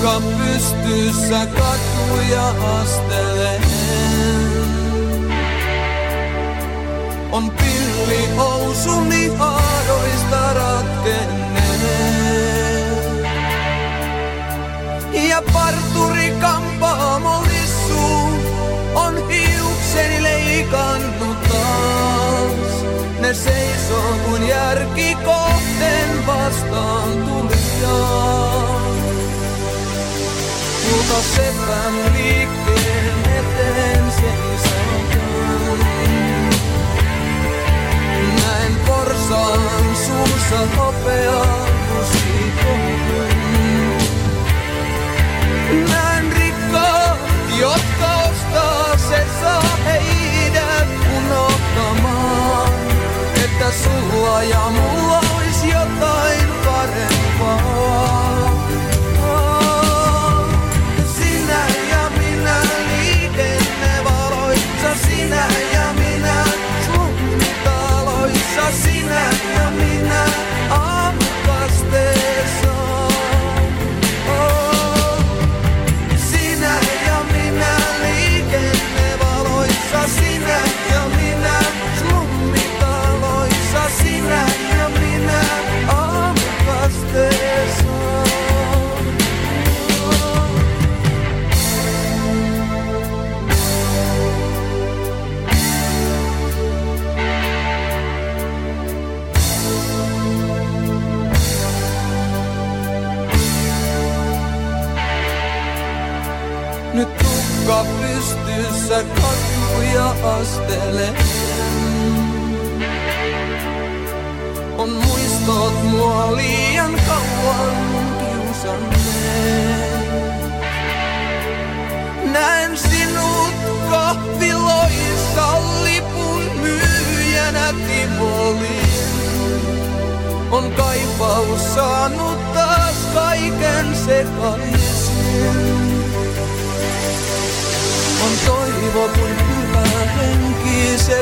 tukka pystyssä katuja asteleen. On pilli housuni haaroista ratkenneen. Ja parturi kampaamo on hiukseni leikannut taas. Ne seisoo kun järki kohteen vastaan sepän liikkeen eteen seisotaan. Näin porsaan suussa hopeaa tukka pystyssä katuja astelee. On muistot mua liian kauan kiusanneen. Näen sinut kahviloissa lipun myyjänä Tivoliin. On kaipaus saanut taas kaiken sekaisin. Tengo culpa en quise